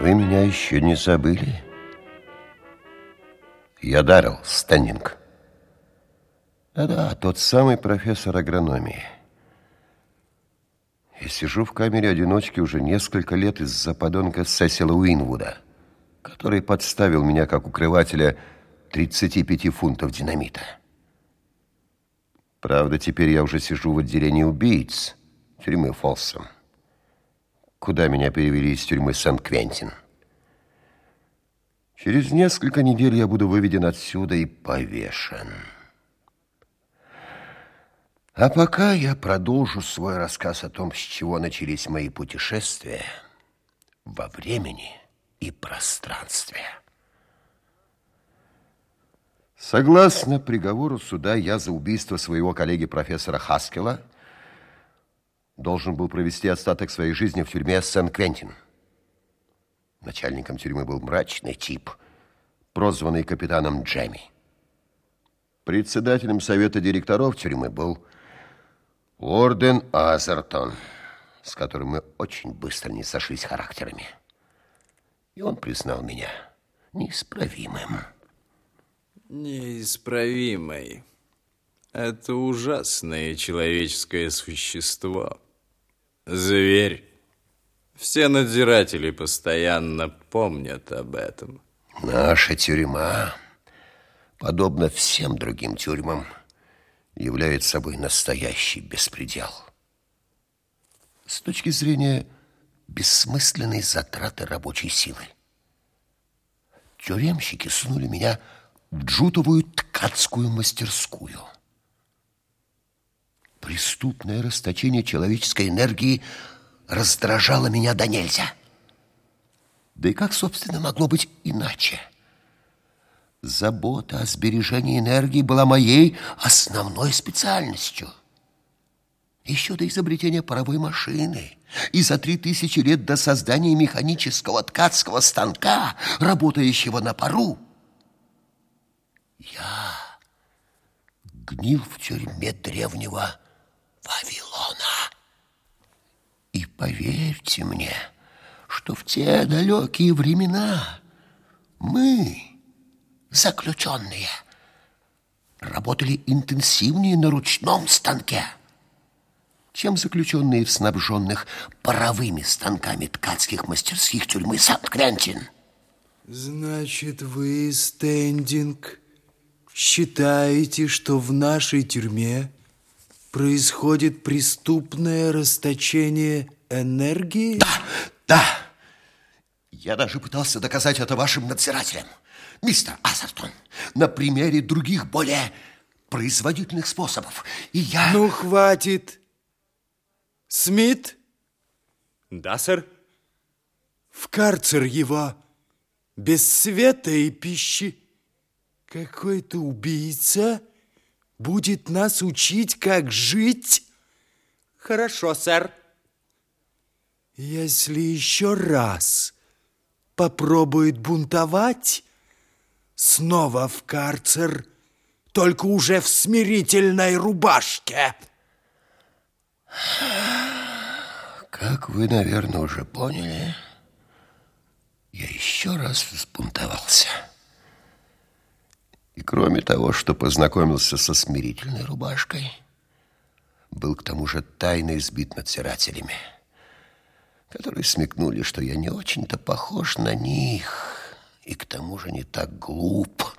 Вы меня еще не забыли? Я Даррелл Стэннинг. Да-да, тот самый профессор агрономии. Я сижу в камере одиночки уже несколько лет из-за подонка Сесила Уинвуда, который подставил меня как укрывателя 35 фунтов динамита. Правда, теперь я уже сижу в отделении убийц тюрьмы Фолсом куда меня перевели из тюрьмы Сент-Квентин. Через несколько недель я буду выведен отсюда и повешен. А пока я продолжу свой рассказ о том, с чего начались мои путешествия во времени и пространстве. Согласно приговору суда, я за убийство своего коллеги профессора Хаскела – должен был провести остаток своей жизни в тюрьме Сен-Квентин. Начальником тюрьмы был мрачный тип, прозванный капитаном Джемми. Председателем совета директоров тюрьмы был Уорден Азертон, с которым мы очень быстро не сошлись характерами. И он признал меня неисправимым. Неисправимый. Это ужасное человеческое существо. Зверь. Все надзиратели постоянно помнят об этом. Наша тюрьма, подобно всем другим тюрьмам, является собой настоящий беспредел. С точки зрения бессмысленной затраты рабочей силы. Тюремщики сунули меня в джутовую ткацкую мастерскую – Преступное расточение человеческой энергии раздражало меня до нельзя. Да и как, собственно, могло быть иначе? Забота о сбережении энергии была моей основной специальностью. Еще до изобретения паровой машины и за три тысячи лет до создания механического ткацкого станка, работающего на пару, я гнил в тюрьме древнего Вавилона. И поверьте мне, что в те далекие времена мы, заключенные, работали интенсивнее на ручном станке, чем заключенные в снабженных паровыми станками ткацких мастерских тюрьмы Сан-Квентин. Значит, вы, Стендинг, считаете, что в нашей тюрьме происходит преступное расточение энергии? Да, да. Я даже пытался доказать это вашим надзирателям. Мистер Азертон, на примере других более производительных способов. И я... Ну, хватит. Смит? Да, сэр. В карцер его. Без света и пищи. Какой-то убийца будет нас учить, как жить? Хорошо, сэр. Если еще раз попробует бунтовать, снова в карцер, только уже в смирительной рубашке. Как вы, наверное, уже поняли, я еще раз взбунтовался. И кроме того, что познакомился со смирительной рубашкой, был к тому же тайно избит надзирателями, которые смекнули, что я не очень-то похож на них и к тому же не так глуп,